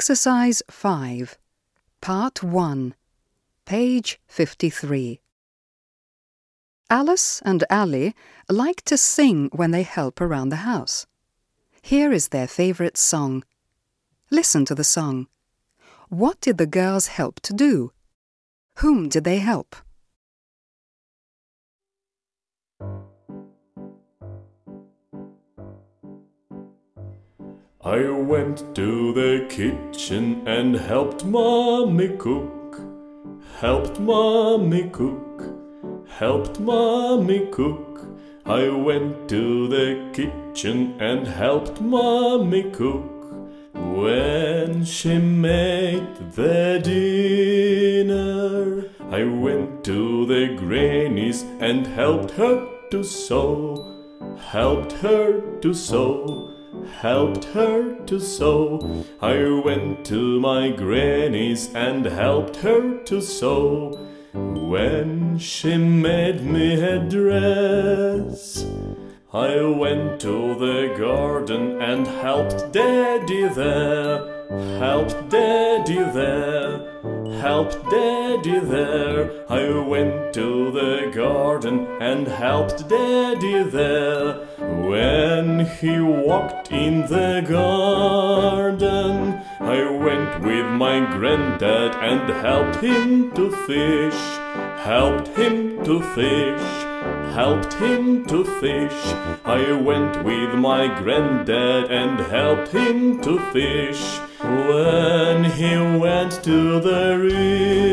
Exercise 5, Part 1, page 53. Alice and Ali like to sing when they help around the house. Here is their favourite song. Listen to the song. What did the girls help to do? Whom did they help? I went to the kitchen and helped mommy cook. Helped mommy cook. Helped mommy cook. I went to the kitchen and helped mommy cook. When she made the dinner, I went to the granny's and helped her to sew. Helped her to sew helped her to sew. I went to my granny's and helped her to sew. When she made me a dress, I went to the garden and helped daddy there. Helped daddy there, helped daddy there. I went to the garden and helped daddy there. When he walked in the garden, I went with my granddad and helped him to fish. Helped him to fish helped him to fish. I went with my granddad and helped him to fish. When he went to the river,